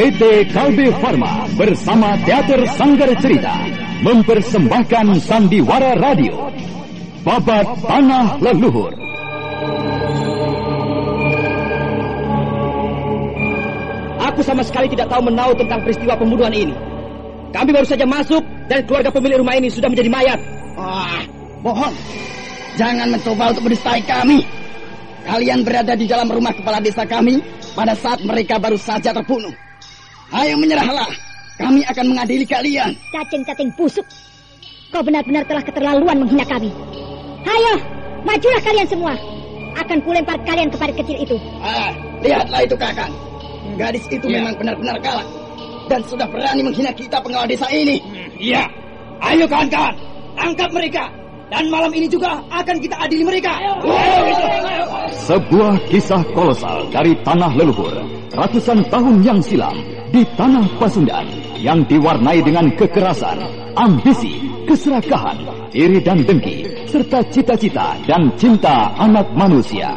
PT Kalbe Farma bersama Teater Sanggar Cerita mempersembahkan Sandiwara Radio Babat Tanah Leluhur. Aku sama sekali tidak tahu menau tentang peristiwa pembunuhan ini. Kami baru saja masuk dan keluarga pemilik rumah ini sudah menjadi mayat. Wah, bohong. Jangan mencoba untuk mendistai kami. Kalian berada di dalam rumah kepala desa kami pada saat mereka baru saja terbunuh. Ayo menyerahlah. Kami akan mengadili kalian. Cacing-cacing busuk. Kau benar-benar telah keterlaluan menghina kami. Ayo, majulah kalian semua. Akan kulempar kalian kepada kecil itu. Ah, lihatlah itu kakang. Gadis itu Ya. memang benar-benar galak. Dan sudah berani menghina kita pengawal desa ini. Iya. Ayo kawan-kawan, tangkap mereka. Dan malam ini juga akan kita adili mereka. Sebuah kisah kolosal dari tanah leluhur ratusan tahun yang silam di tanah Pasundan yang diwarnai dengan kekerasan, ambisi, keserakahan, iri dan dengki, serta cita-cita dan cinta anak manusia.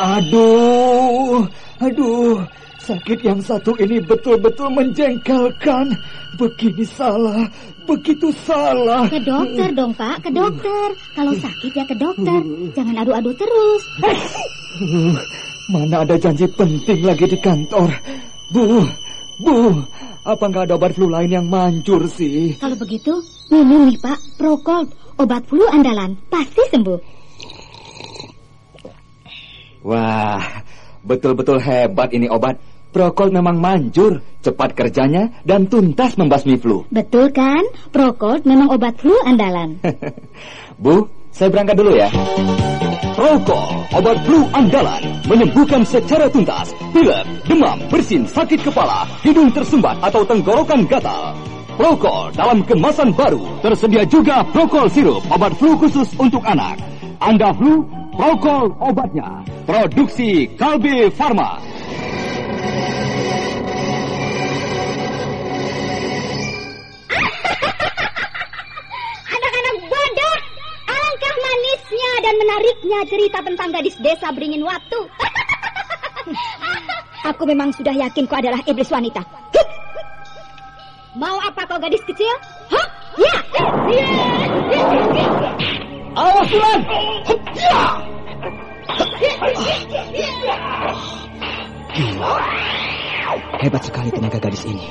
Aduh, aduh, sakit yang satu ini betul-betul menjengkelkan. Begini salah, begitu salah. Ke dokter dong, Pak. Ke dokter. Kalau sakit ya ke dokter. Jangan adu-adu terus. Mana ada janji penting lagi di kantor. Bu, bu, apa nggak ada obat flu lain yang manjur sih? Kalau begitu, minum nih, Pak. Procold. Obat flu andalan. Pasti sembuh. Wah, betul-betul hebat ini obat. Prokol memang manjur, cepat kerjanya dan tuntas membasmi flu. Betul kan? Procold memang obat flu andalan. Bu, saya berangkat dulu ya. Prokol, obat flu andalan, menyembuhkan secara tuntas pilek, demam, bersin, sakit kepala, hidung tersumbat atau tenggorokan gatal. Prokol dalam kemasan baru, tersedia juga Prokol sirup, obat flu khusus untuk anak. Anda flu, Prokol obatnya. Produksi Kalbe Farma. Menariknya cerita tentang gadis desa beringin waktu. Aku memang sudah yakin kau adalah iblis wanita. Hup! Mau apa kau gadis kecil? Hah? Ya. Awas Tuhan. Ya. Hebat sekali tenaga gadis ini.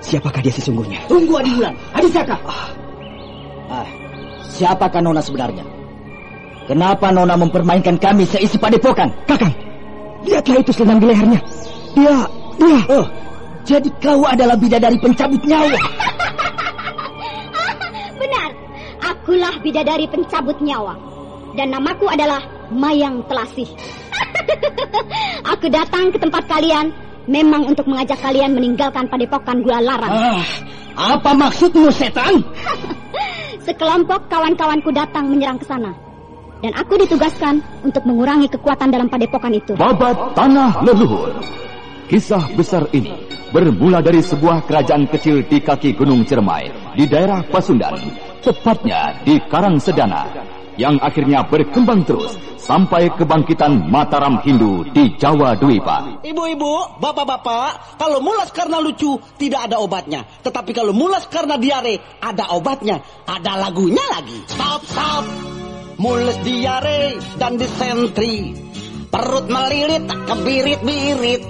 Siapakah dia sesungguhnya? Tunggu Adi Bulan. Adi Saka. Ah, siapakah Nona sebenarnya? Kenapa Nona mempermainkan kami seisi padepokan? Kakang, lihatlah itu selendang di lehernya. Dia, dia. Oh, jadi kau adalah bidadari pencabut nyawa. Benar. Akulah bidadari pencabut nyawa. Dan namaku adalah Mayang Telasih. Aku datang ke tempat kalian memang untuk mengajak kalian meninggalkan padepokan gula larang. Ah, apa maksudmu setan? Sekelompok kawan-kawanku datang menyerang ke sana. Dan aku ditugaskan untuk mengurangi kekuatan dalam padepokan itu. Babat Tanah Leluhur. Kisah besar ini bermula dari sebuah kerajaan kecil di kaki Gunung Ciremai di daerah Pasundan, tepatnya di Karangsedana, yang akhirnya berkembang terus sampai kebangkitan Mataram Hindu di Jawa Dwipa. Ibu-ibu, bapak-bapak, kalau mulas karena lucu tidak ada obatnya. Tetapi kalau mulas karena diare ada obatnya. Ada lagunya lagi. Stop, stop. Mules diare dan disentri. Perut melilit, kebirit-birit.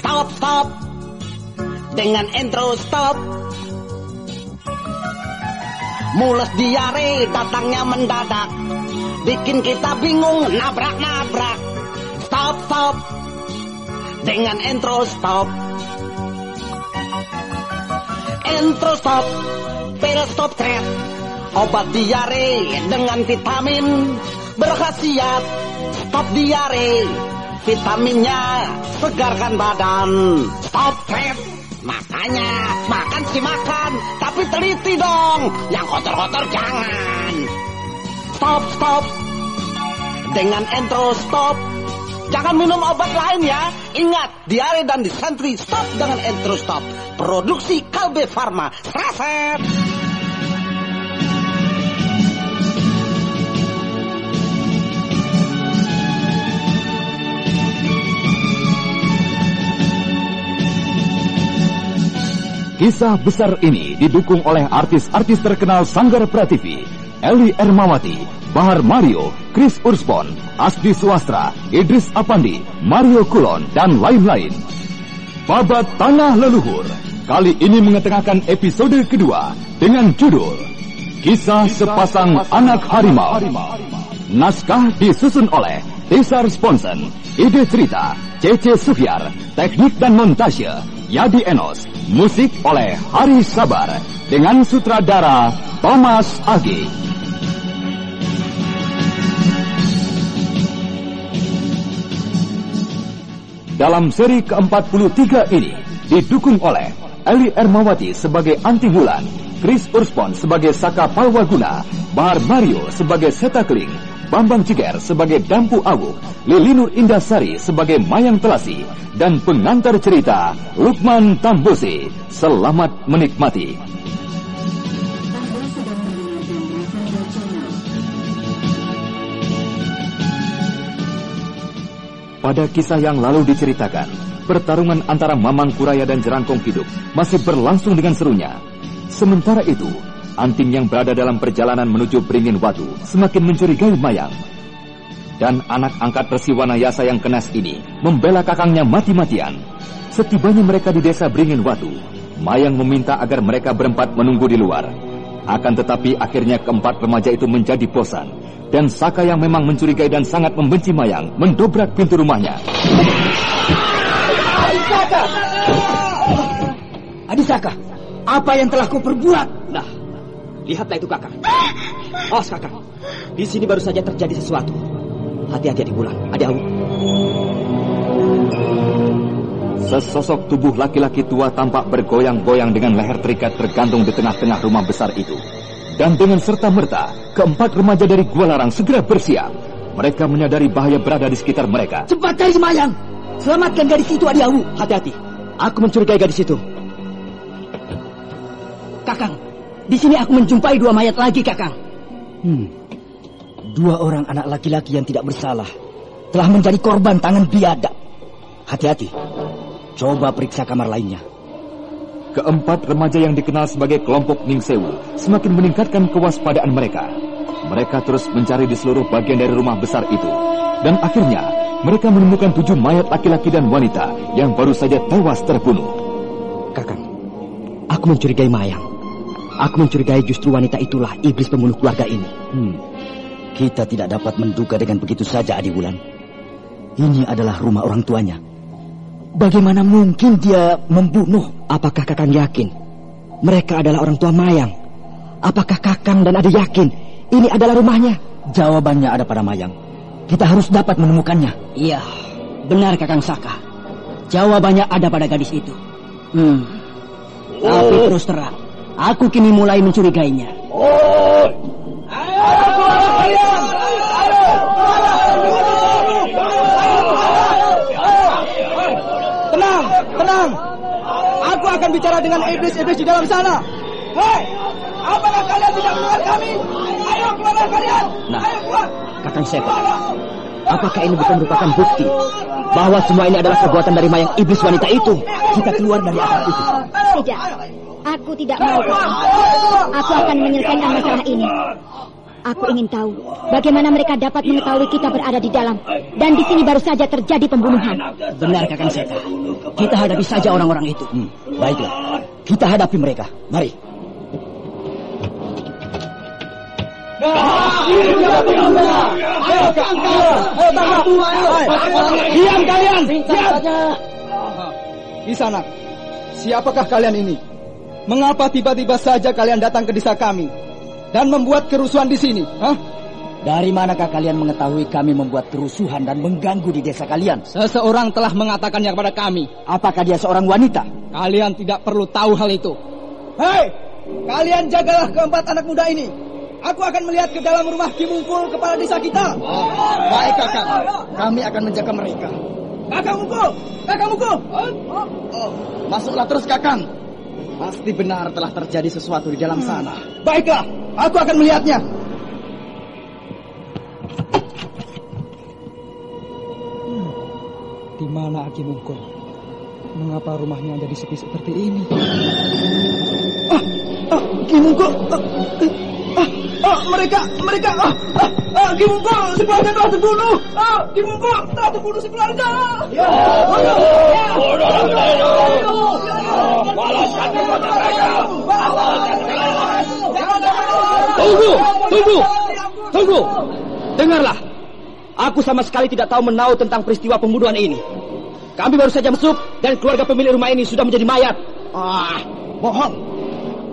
Stop, stop. Dengan intro stop. Mules diare datangnya mendadak. Bikin kita bingung nabrak-nabrak. Stop, stop dengan intro stop. Intro stop, pil stop threat, obat diare dengan vitamin berkhasiat stop diare. Vitaminnya segarkan badan. Stop threat. Makanya makan sih makan, tapi teliti dong. Yang kotor-kotor jangan. Stop, stop. Dengan intro stop, Jangan minum obat lain ya. Ingat, diare dan disentri stop dengan intro stop. Produksi Kalbe Farma. Reset. Kisah besar ini didukung oleh artis-artis terkenal Sanggar Prativi, Eli Ermawati, Bahar Mario, Chris Urspon, Asdi Suastra, Idris Apandi, Mario Kulon, dan lain-lain. Babat Tanah Leluhur kali ini mengetengahkan episode kedua dengan judul Kisah Sepasang Anak Harimau. Naskah disusun oleh Desar Sponsen, ide cerita Cece Suhyar, teknik dan montase Yadi Enos, musik oleh Hari Sabar dengan sutradara Thomas Agi. Dalam seri ke-43 ini didukung oleh Eli Ermawati sebagai Anti Wulan, Chris Urspon sebagai Saka Palwaguna, Bahar Mario sebagai Seta Keling, Bambang Ciger sebagai Dampu Awuk, Lilinur Indasari sebagai Mayang Telasi, dan pengantar cerita Lukman Tambusi. Selamat menikmati. Pada kisah yang lalu diceritakan, pertarungan antara Mamang Kuraya dan Jerangkong Hidup masih berlangsung dengan serunya. Sementara itu, Anting yang berada dalam perjalanan menuju Beringin Watu semakin mencurigai Mayang. Dan anak angkat Resi Wanayasa yang kenas ini membela kakangnya mati-matian. Setibanya mereka di desa Beringin Watu, Mayang meminta agar mereka berempat menunggu di luar. Akan tetapi akhirnya keempat remaja itu menjadi bosan. Dan Saka yang memang mencurigai dan sangat membenci Mayang mendobrak pintu rumahnya. Adisaka, apa yang telah kau perbuat? Lihatlah itu kakak. Oh, kakak. Di sini baru saja terjadi sesuatu. Hati-hati adik bulan, adik awu. Sesosok tubuh laki-laki tua tampak bergoyang-goyang dengan leher terikat tergantung di tengah-tengah rumah besar itu. Dan dengan serta-merta, keempat remaja dari Gua Larang segera bersiap. Mereka menyadari bahaya berada di sekitar mereka. Cepat cari Semayang. Selamatkan gadis itu, Adiawu. Hati-hati. Aku mencurigai gadis itu. Kakang, di sini aku menjumpai dua mayat lagi, Kakang. Hmm. Dua orang anak laki-laki yang tidak bersalah telah menjadi korban tangan biadab. Hati-hati. Coba periksa kamar lainnya. Keempat remaja yang dikenal sebagai kelompok Ningsewu semakin meningkatkan kewaspadaan mereka. Mereka terus mencari di seluruh bagian dari rumah besar itu. Dan akhirnya, mereka menemukan tujuh mayat laki-laki dan wanita yang baru saja tewas terbunuh. Kakang, aku mencurigai Mayang. Aku mencurigai justru wanita itulah iblis pembunuh keluarga ini. Hmm. Kita tidak dapat menduga dengan begitu saja, Adi Wulan. Ini adalah rumah orang tuanya. Bagaimana mungkin dia membunuh? Apakah Kakang yakin mereka adalah orang tua Mayang? Apakah Kakang dan Ade yakin ini adalah rumahnya? Jawabannya ada pada Mayang. Kita harus dapat menemukannya. Iya, benar Kakang Saka. Jawabannya ada pada gadis itu. Hmm. Tapi terus terang, aku kini mulai mencurigainya. Tenang, tenang. Aku akan bicara dengan iblis-iblis di dalam sana. Hei, apakah kalian tidak mendengar kami? Ayo keluar kalian. Nah, Ayo keluar. Kakang Sepa, apakah ini bukan merupakan bukti bahwa semua ini adalah perbuatan dari mayang iblis wanita itu? Kita keluar dari akar itu. Tidak. Aku tidak mau. Aku akan menyelesaikan masalah ini. Aku ingin tahu bagaimana mereka dapat mengetahui kita berada di dalam dan di sini baru saja terjadi pembunuhan. Benar Kakang Sepa. Kita hadapi saja orang-orang itu. Hmm, baiklah. Kita hadapi mereka. Mari. Diam kalian. Diam. Di sana. Siapakah kalian ini? Mengapa tiba-tiba saja kalian datang ke desa kami dan membuat kerusuhan di sini? Hah? Dari manakah kalian mengetahui kami membuat kerusuhan dan mengganggu di desa kalian? Seseorang telah mengatakannya kepada kami. Apakah dia seorang wanita? Kalian tidak perlu tahu hal itu. Hei, kalian jagalah keempat anak muda ini. Aku akan melihat ke dalam rumah Kimungkul kepala desa kita. Baik kakak, kami akan menjaga mereka. Kakak Mungkul, kakak Mungkul. Oh, masuklah terus kakang. Pasti benar telah terjadi sesuatu di dalam sana. Baiklah, aku akan melihatnya. Di mana Aki Mungkul? Mengapa rumahnya jadi sepi seperti ini? Ah, ah, Kimungko, ah, ah, ah, mereka, mereka, ah, ah, ah, Kimungko, sekeluarga telah terbunuh. Ah, Kimungko telah terbunuh sekeluarga. Ya, Tunggu, tunggu, tunggu. Dengarlah. Aku sama sekali tidak tahu menau tentang peristiwa pembunuhan ini. Kami baru saja masuk dan keluarga pemilik rumah ini sudah menjadi mayat. Ah, bohong.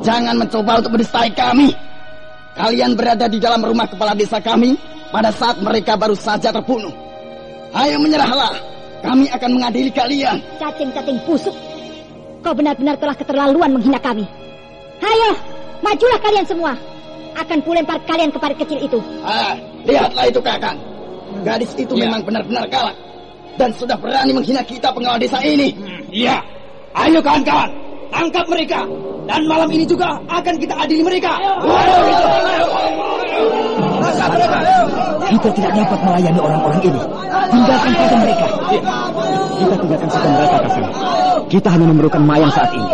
Jangan mencoba untuk mendestai kami. Kalian berada di dalam rumah kepala desa kami pada saat mereka baru saja terbunuh. Ayo menyerahlah. Kami akan mengadili kalian. Cacing-cacing busuk. Kau benar-benar telah keterlaluan menghina kami. Ayo, majulah kalian semua. Akan kulempar kalian ke parit kecil itu. Ah, lihatlah itu kakang. Gadis itu memang benar-benar galak. Dan sudah berani menghina kita pengawal desa ini. Iya. Ayo kawan-kawan, tangkap mereka. Dan malam ini juga akan kita adili mereka. Kita tidak dapat melayani orang-orang ini. Tinggalkan saja mereka. Kita tinggalkan saja mereka, Kakang. Kita hanya memerlukan mayang saat ini.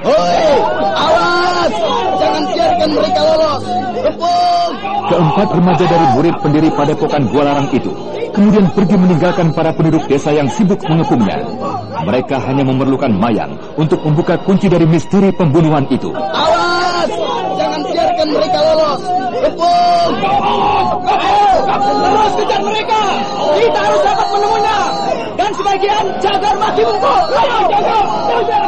Hoi, awas! Jangan biarkan mereka lolos. Kepung! Keempat remaja dari murid pendiri padepokan Gua Larang itu kemudian pergi meninggalkan para penduduk desa yang sibuk mengepungnya. Mereka hanya memerlukan mayang untuk membuka kunci dari misteri pembunuhan itu. Awas! Biarkan mereka lolos. Kepung! Terus kejar mereka. Kita harus dapat menemunya. Dan sebagian jaga rumah Kimungko. Ayo, jaga, jaga.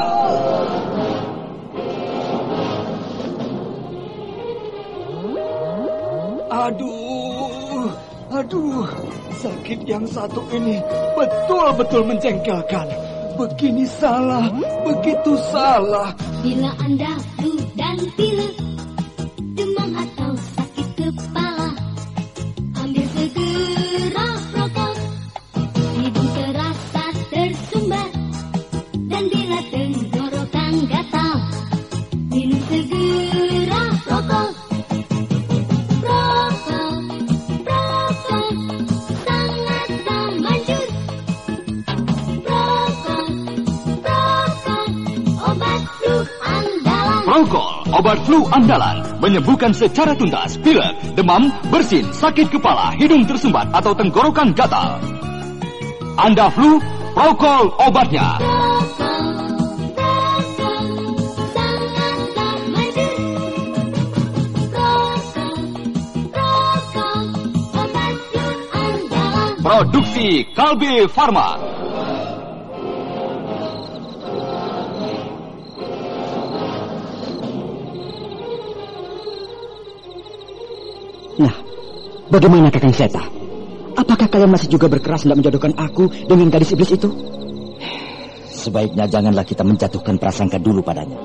Aduh, aduh, sakit yang satu ini betul-betul menjengkelkan. Begini salah, begitu salah. Bila Anda flu dan pilek, obat flu andalan, menyembuhkan secara tuntas pilek, demam, bersin, sakit kepala, hidung tersumbat atau tenggorokan gatal. Anda flu, Prokol obatnya. Produksi Kalbe Farma. Bagaimana Kakang Seta? Apakah kalian masih juga berkeras hendak menjodohkan aku dengan gadis iblis itu? Sebaiknya janganlah kita menjatuhkan prasangka dulu padanya.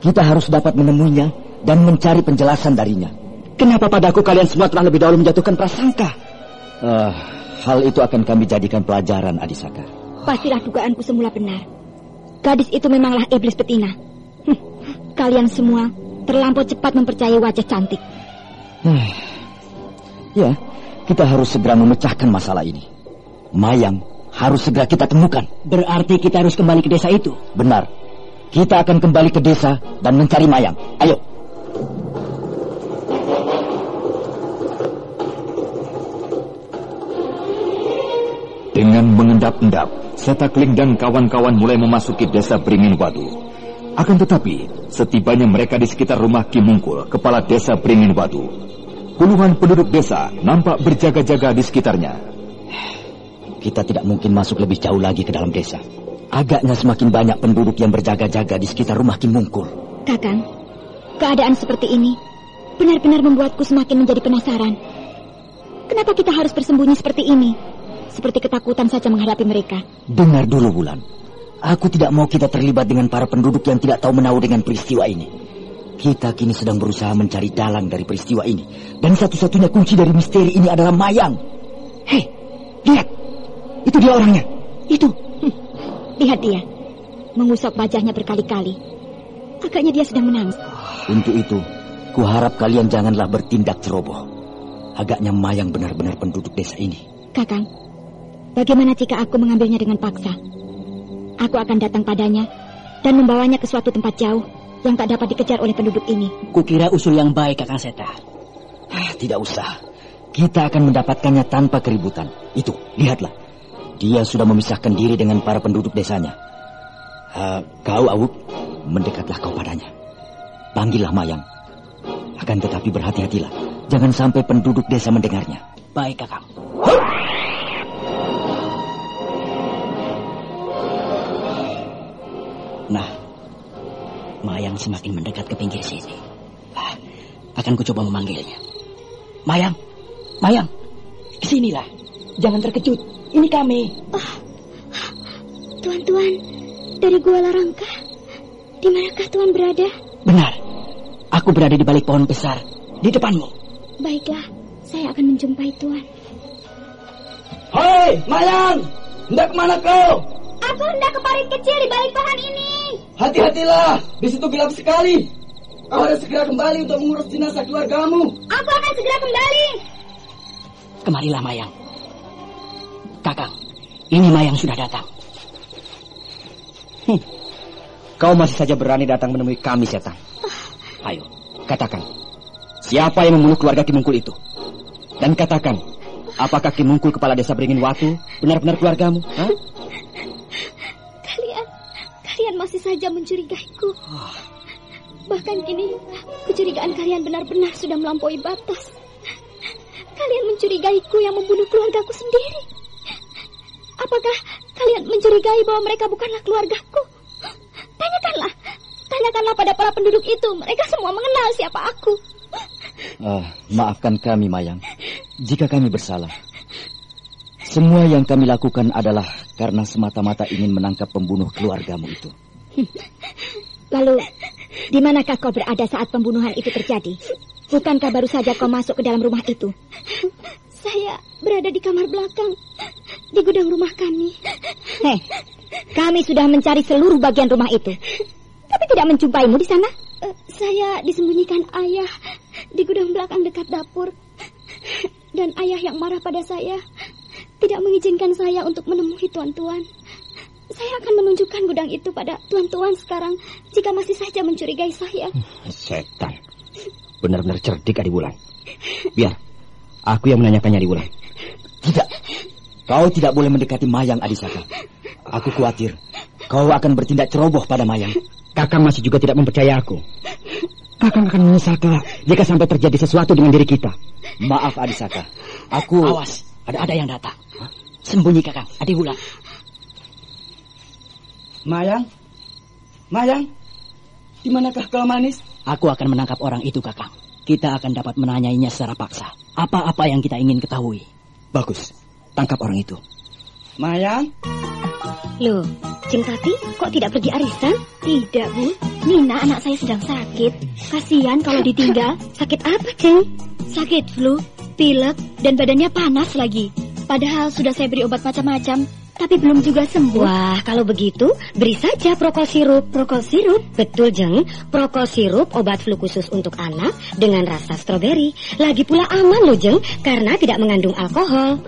Kita harus dapat menemuinya dan mencari penjelasan darinya. Kenapa padaku kalian semua telah lebih dahulu menjatuhkan prasangka? Ah, hal itu akan kami jadikan pelajaran, Adisaka. Pastilah dugaanku semula benar. Gadis itu memanglah iblis betina. Hm, kalian semua terlampau cepat mempercayai wajah cantik. Ya, kita harus segera memecahkan masalah ini. Mayang harus segera kita temukan. Berarti kita harus kembali ke desa itu. Benar. Kita akan kembali ke desa dan mencari Mayang. Ayo. Dengan mengendap-endap, Setakling dan kawan-kawan mulai memasuki desa Beringin Wadu. Akan tetapi, setibanya mereka di sekitar rumah Kimungkul, kepala desa Beringin Wadu, puluhan penduduk desa nampak berjaga-jaga di sekitarnya. Kita tidak mungkin masuk lebih jauh lagi ke dalam desa. Agaknya semakin banyak penduduk yang berjaga-jaga di sekitar rumah Kim Mungkul. Kakang, keadaan seperti ini benar-benar membuatku semakin menjadi penasaran. Kenapa kita harus bersembunyi seperti ini? Seperti ketakutan saja menghadapi mereka. Dengar dulu, Bulan. Aku tidak mau kita terlibat dengan para penduduk yang tidak tahu menahu dengan peristiwa ini. Kita kini sedang berusaha mencari dalang dari peristiwa ini. Dan satu-satunya kunci dari misteri ini adalah Mayang. Hei, lihat. Itu dia orangnya. Itu. Hm, lihat dia. Mengusap wajahnya berkali-kali. Agaknya dia sedang menangis. Untuk itu, kuharap kalian janganlah bertindak ceroboh. Agaknya Mayang benar-benar penduduk desa ini. Kakang, Bagaimana jika aku mengambilnya dengan paksa? Aku akan datang padanya dan membawanya ke suatu tempat jauh yang tak dapat dikejar oleh penduduk ini. Kukira usul yang baik, Kakang Seta. Ah, tidak usah. Kita akan mendapatkannya tanpa keributan. Itu, lihatlah. Dia sudah memisahkan diri dengan para penduduk desanya. Ah, kau, Awuk, mendekatlah kau padanya. Panggillah Mayang. Akan tetapi berhati-hatilah. Jangan sampai penduduk desa mendengarnya. Baik, Kakang. Nah, Mayang semakin mendekat ke pinggir sini. Ah, akan kucoba memanggilnya. Mayang, Mayang, ke sinilah. Jangan terkejut. Ini kami. Tuan-tuan, dari Gua Larangka, di manakah tuan berada? Benar. Aku berada di balik pohon besar di depanmu. Baiklah, saya akan menjumpai tuan. Hei, Mayang! Hendak ke mana kau? Aku hendak ke parit kecil di balik pohon ini. Hati-hatilah, di situ gelap sekali. Kau harus segera kembali untuk mengurus jenazah keluargamu. Aku akan segera kembali. Kemarilah Mayang. Kakang, ini Mayang sudah datang. Kau masih saja berani datang menemui kami, setan. Ayo, katakan. Siapa yang membunuh keluarga Kimungkul itu? Dan katakan, apakah Kimungkul kepala desa Beringin Watu benar-benar keluargamu? Hah? Saja mencurigaiku. Bahkan kini, kecurigaan kalian benar-benar sudah melampaui batas. Kalian mencurigaiku yang membunuh keluargaku sendiri. Apakah kalian mencurigai bahwa mereka bukanlah keluargaku? Tanyakanlah, tanyakanlah pada para penduduk itu. Mereka semua mengenal siapa aku. Ah, maafkan kami, Mayang. Jika kami bersalah. Semua yang kami lakukan adalah karena semata-mata ingin menangkap pembunuh keluargamu itu. Lalu, di manakah kau berada saat pembunuhan itu terjadi? Bukankah baru saja kau masuk ke dalam rumah itu? Saya berada di kamar belakang, di gudang rumah kami. Heh, kami sudah mencari seluruh bagian rumah itu, tapi tidak menjumpaimu di sana. Eh, saya disembunyikan ayah di gudang belakang dekat dapur, dan ayah yang marah pada saya tidak mengizinkan saya untuk menemui tuan-tuan. Saya akan menunjukkan gudang itu pada tuan-tuan sekarang jika masih saja mencurigai saya. Setan. Benar-benar cerdik Adi Bulan. Biar aku yang menanyakannya Adi Bulan. Tidak. Kau tidak boleh mendekati Mayang Adisaka. Aku khawatir kau akan bertindak ceroboh pada Mayang. Kakang masih juga tidak mempercaya aku. Kakang akan menyesal kelak jika sampai terjadi sesuatu dengan diri kita. Maaf Adisaka. Aku Awas, ada ada yang datang. Sembunyi Kakang, Adi Wulan. Mayang? Mayang? Di manakah kau manis? Aku akan menangkap orang itu, Kakang. Kita akan dapat menanyainya secara paksa. Apa-apa yang kita ingin ketahui. Bagus. Tangkap orang itu. Mayang? Loh, Jeng Tati kok tidak pergi arisan? Tidak, Bu. Nina anak saya sedang sakit. Kasihan kalau ditinggal. Sakit apa, Jeng? Sakit flu, pilek, dan badannya panas lagi. Padahal sudah saya beri obat macam-macam, tapi belum juga sembuh. Wah, kalau begitu, beri saja prokol sirup. Prokol sirup? Betul, Jeng. Prokol sirup obat flu khusus untuk anak dengan rasa stroberi. Lagi pula aman loh, Jeng, karena tidak mengandung alkohol.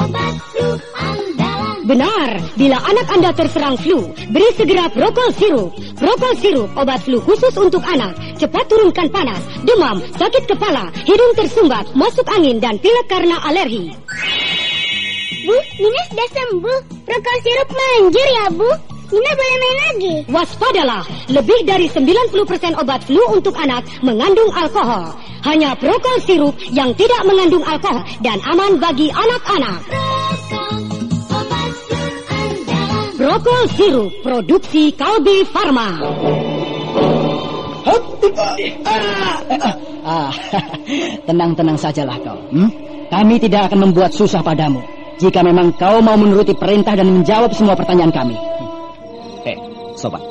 Obat flu andalan. Benar, bila anak Anda terserang flu, beri segera Prokol Sirup. Prokol Sirup, obat flu khusus untuk anak. Cepat turunkan panas, demam, sakit kepala, hidung tersumbat, masuk angin, dan pilek karena alergi. Bu, Nina sudah sembuh. Prokol sirup manjur ya, Bu. Nina boleh main lagi. Waspadalah, lebih dari 90% obat flu untuk anak mengandung alkohol. Hanya Prokol Sirup yang tidak mengandung alkohol dan aman bagi anak-anak. Obat flu andalan. Prokol Sirup, produksi Kalbi Farma. Ah, tenang-tenang sajalah kau. Hmm? Kami tidak akan membuat susah padamu. Jika memang kau mau menuruti perintah dan menjawab semua pertanyaan kami. Hei, sobat.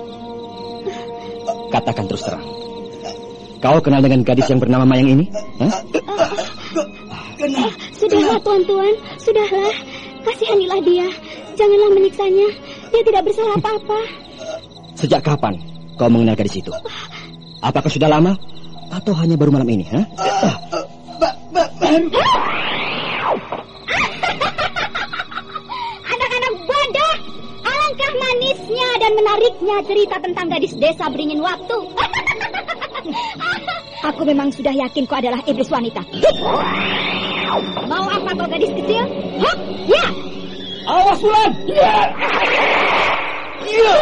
Katakan terus terang. Kau kenal dengan gadis yang bernama Mayang ini? Hah? Sudahlah tuan-tuan, sudahlah. Kasihanilah dia. Janganlah menyiksanya. Dia tidak bersalah apa-apa. Sejak kapan kau mengenal gadis itu? Apakah sudah lama? Atau hanya baru malam ini? Hah? Dan menariknya cerita tentang gadis desa beringin waktu. Aku memang sudah yakin kau adalah iblis wanita. Mau apa kau gadis kecil? Hah? Ya! Awas Wulan! Ya! Ya!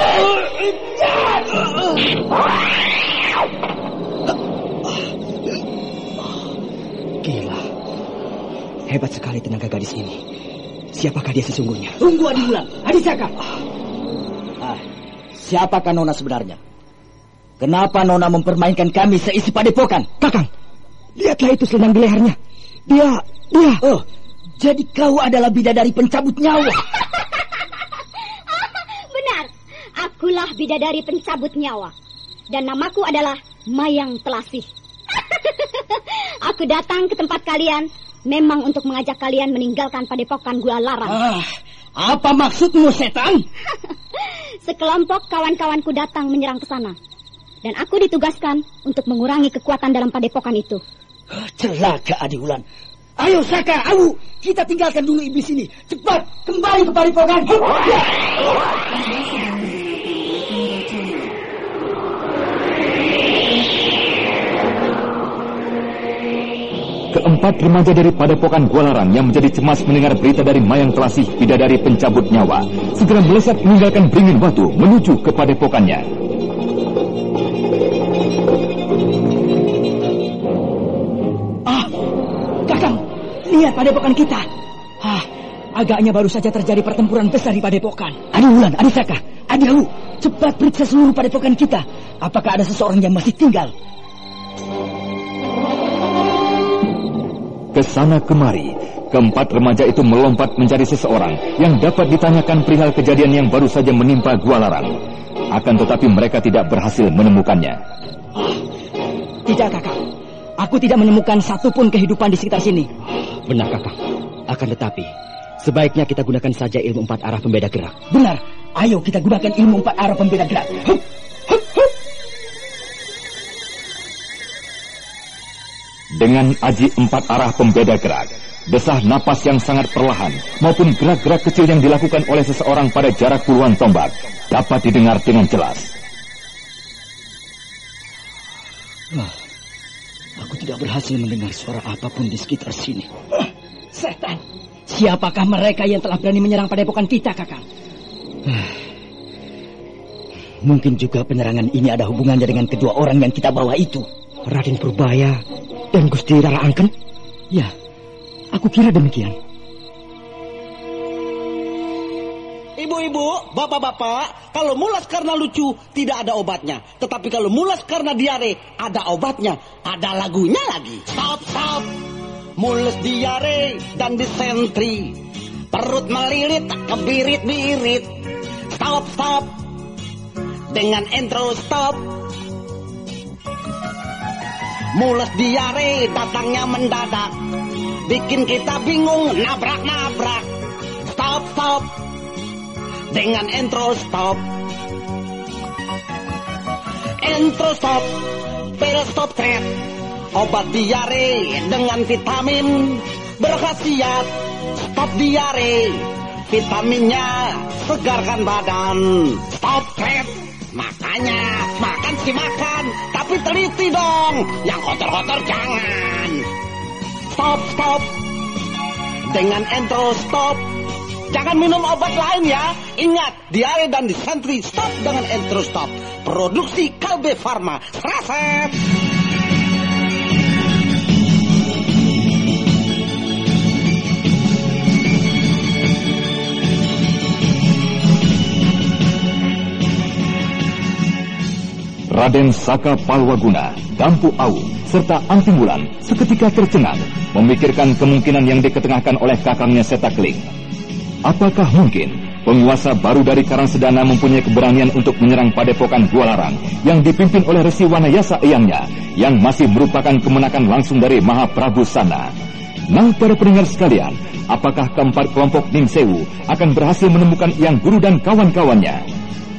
Gila. Hebat sekali tenaga gadis ini. Siapakah dia sesungguhnya? Tunggu Adi Wulan, Adi Saka. Ah, siapakah Nona sebenarnya? Kenapa Nona mempermainkan kami seisi padepokan? Kakang, lihatlah itu selendang di lehernya. Dia, dia. Oh, jadi kau adalah bidadari pencabut nyawa. Benar, akulah bidadari pencabut nyawa. Dan namaku adalah Mayang Telasih. Aku datang ke tempat kalian memang untuk mengajak kalian meninggalkan padepokan gula larang. Ah, apa maksudmu setan? Sekelompok kawan-kawanku datang menyerang ke sana. Dan aku ditugaskan untuk mengurangi kekuatan dalam padepokan itu. Celaka Adi Wulan. Ayo Saka, Awu, kita tinggalkan dulu iblis ini. Cepat, kembali ke padepokan. Keempat remaja dari Padepokan Gualarang yang menjadi cemas mendengar berita dari Mayang Telasih bidadari pencabut nyawa, segera melesat meninggalkan beringin batu menuju ke padepokannya. Ah, Kakang, lihat padepokan kita. Ah, agaknya baru saja terjadi pertempuran besar di padepokan. Adi Wulan, Adi Saka, Adi Awu, cepat periksa seluruh padepokan kita. Apakah ada seseorang yang masih tinggal? Ke sana kemari, keempat remaja itu melompat mencari seseorang yang dapat ditanyakan perihal kejadian yang baru saja menimpa Gualarang. Akan tetapi mereka tidak berhasil menemukannya. Tidak, Kakang. Aku tidak menemukan satupun kehidupan di sekitar sini. Benar, Kakak. Akan tetapi, sebaiknya kita gunakan saja ilmu empat arah pembeda gerak. Benar. Ayo kita gunakan ilmu empat arah pembeda gerak. Hup. Dengan aji empat arah pembeda gerak, desah napas yang sangat perlahan maupun gerak-gerak kecil yang dilakukan oleh seseorang pada jarak puluhan tombak dapat didengar dengan jelas. Ah, aku tidak berhasil mendengar suara apa pun di sekitar sini. Ah, Setan. Siapakah mereka yang telah berani menyerang padepokan kita, Kakang? Mungkin juga penyerangan ini ada hubungannya dengan kedua orang yang kita bawa itu. Raden Purbaya dan Gusti Rara Angken? Ya, aku kira demikian. Ibu-ibu, bapak-bapak, kalau mulas karena lucu tidak ada obatnya. Tetapi kalau mulas karena diare ada obatnya, ada lagunya lagi. Stop, stop. Mules diare dan disentri. Perut melilit, kebirit-birit. Stop, stop. Dengan intro stop. Mules diare datangnya mendadak. Bikin kita bingung, nabrak-nabrak. Stop, stop dengan intro stop. Intro stop, pil stop threat. Obat diare dengan vitamin berkhasiat stop diare. Vitaminnya segarkan badan. Stop threat. Makanya makan sih makan, teliti dong. Yang kotor-kotor jangan. Stop, stop. Dengan intro stop, Jangan minum obat lain ya. Ingat, diare dan disentri stop dengan Entro Stop. Produksi Kalbe Farma. Seraset. Raden Saka Palwaguna, Dampu Awu, serta Anting Wulan seketika tercengang memikirkan kemungkinan yang diketengahkan oleh kakangnya Setakling. Apakah mungkin penguasa baru dari Karangsedana mempunyai keberanian untuk menyerang padepokan Gualarang yang dipimpin oleh Resi Wanayasa Eyangnya yang masih merupakan kemenakan langsung dari Mahaprabu sana? Nah, para pendengar sekalian, apakah keempat kelompok Ning Sewu akan berhasil menemukan Yang Guru dan kawan-kawannya?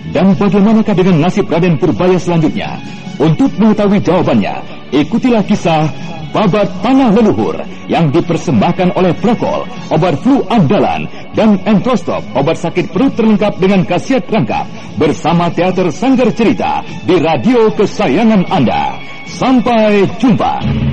Dan bagaimanakah dengan nasib Raden Purbaya selanjutnya? Untuk mengetahui jawabannya, ikutilah kisah Babat Tanah Leluhur yang dipersembahkan oleh Prokol, obat flu andalan, dan Entrostop, obat sakit perut terlengkap dengan khasiat rangkap bersama Teater Sanggar Cerita di radio kesayangan Anda. Sampai jumpa.